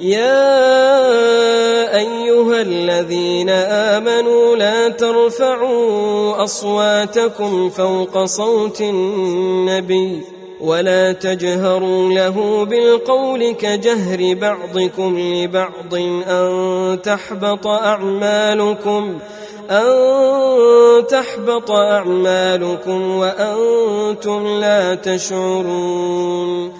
يا أيها الذين آمنوا لا ترفعوا أصواتكم فوق صوت النبي ولا تجهروا له بالقول كجهر بعضكم لبعض أن تحبط أعمالكم أن تحبط أعمالكم وأنتم لا تشعرون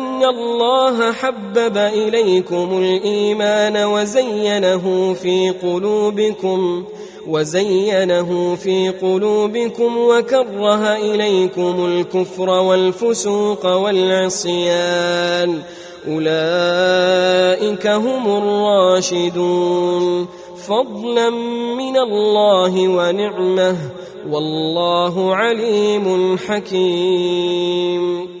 الله حبب اليكم الايمان وزينه في قلوبكم وزينه في قلوبكم وكره اليكم الكفر والفسوق والعصيان اولئك هم الراشدون فضلا من الله ونعمه والله عليم حكيم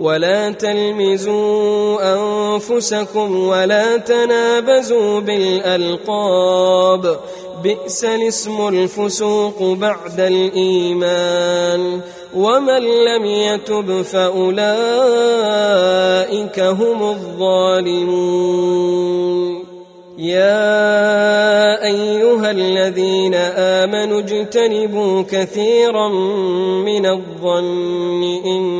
ولا تلمزوا أنفسكم ولا تنابزوا بالألقاب. بئس الاسم الفسوق بعد الإيمان. ومن لم يتب فأولئك هم الظالمون. يا أيها الذين آمنوا اجتنبوا كثيرا من الظن إن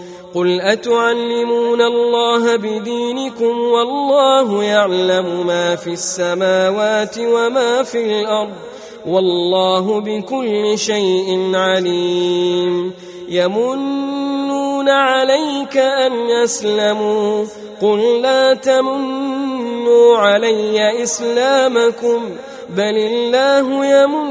قل اتعلمون الله بدينكم والله يعلم ما في السماوات وما في الأرض والله بكل شيء عليم يمنون عليك ان اسلموا قل لا تمنوا علي اسلامكم بل الله يمن